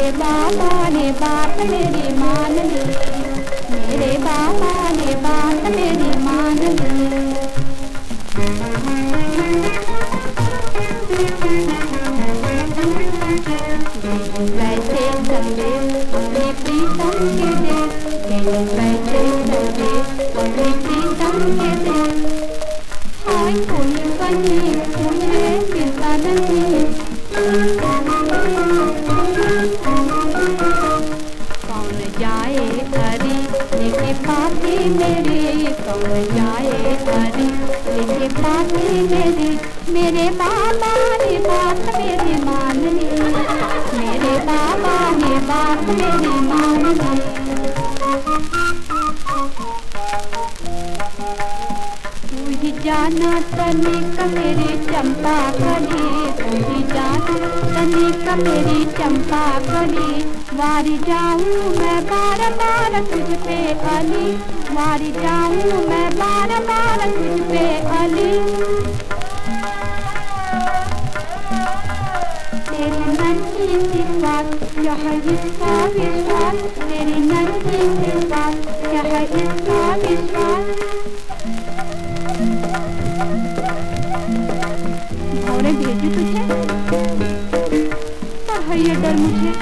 मेरे बाबा ने बाप मेरी मान ली मेरे बाबा पापी मेरी, मेरे बाबा ने बात मेरी मान ली मेरे बाबा ने बात मेरी मान ली तू ही जाना तनिक मेरे चंपा कली ही जाना तनिक मेरी चंपा कली। वारी जाऊँ मैं बार बार तुझ पे अली। वारी जाऊँ मैं बार बार तुझ पे अली। तेरी नन्ही सी बात, यह विश्वास। तेरी नन्ही डर मुझे।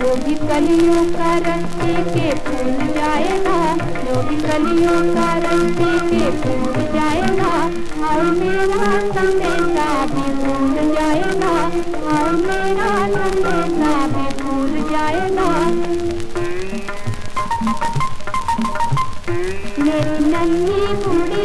वो भी कलियों का रस्ते के फूल जाएगा। वो भी कलियों का रस्ते के फूल जाएगा। और मेरा संदेशा भी भूल जाएगा। और मेरा संदेशा भी भूल जाएगा। मेरी नन्ही कुड़ी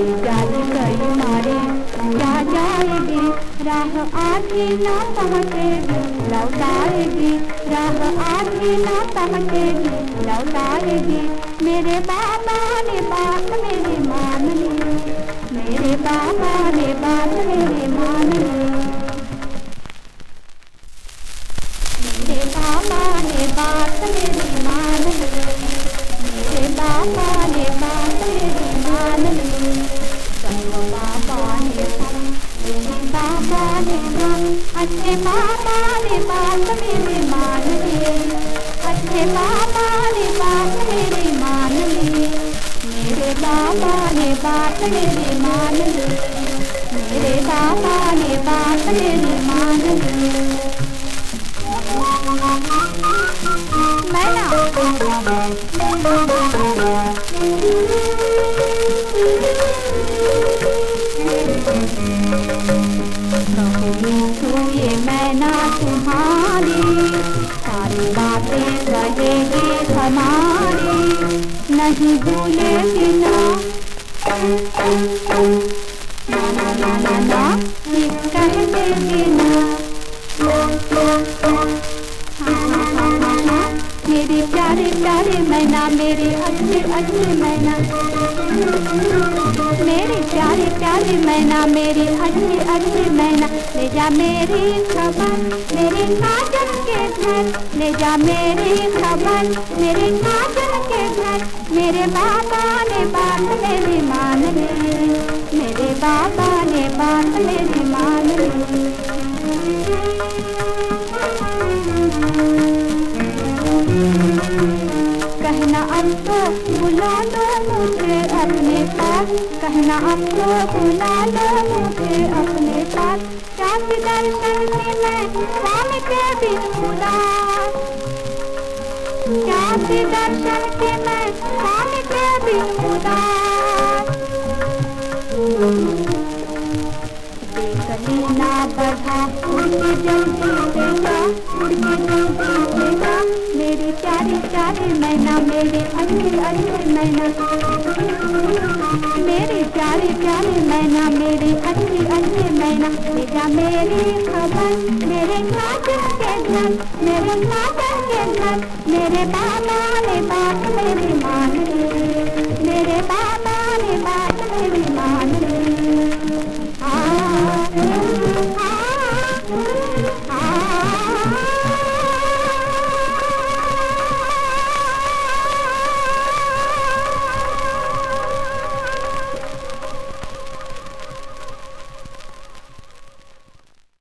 मारे, क्या जाएगी? राह आधी ना पहुँचेगी, लौटाएगी। राह आधी ना पहुँचेगी, लौटाएगी। मेरे बाबा ने बाप मेरी मान ली, मेरे बाबा अच्छे बाबा ने बात मेरी मान ली। मेरे बाबा ने बात मेरी मान ली। मेरे बाबा ने बात मेरी मान ली। मैना कहूँ बातें रहेगी हमारी। नहीं भूलेगी ना ना ना ना ना ना ये कह देगी प्यारे प्यारे मैना, मेरी अच्छी अच्छी मैना। मेरी प्यारे प्यारे मैना, मेरी अच्छी अच्छी मैना। ले जा मेरी खबर, मेरे काजल के घर। ले जा मेरी खबर, मेरे काजल के घर। मेरे बाबा ने बात मेरी मान ली। मेरे बाबा ने बात मेरी मान ली। कहना अब तो बुला मुझे। अपने पास कहना तो बुला लो मुझे अपने पास। क्या दर्शन से मैं राम के बिन बुला क्या दर्शन की मैं मेरी प्यारी प्यारी मैना, मेरी अच्छी अच्छी मैना। मेरी प्यारी, प्यारे मैना, मेरी अच्छी अच्छी मैना। ले मेरी खबर, मेरे खाकर के घर मेरे खाकर के घर मेरे बाबा ने बात मेरी मान मेरे बाबा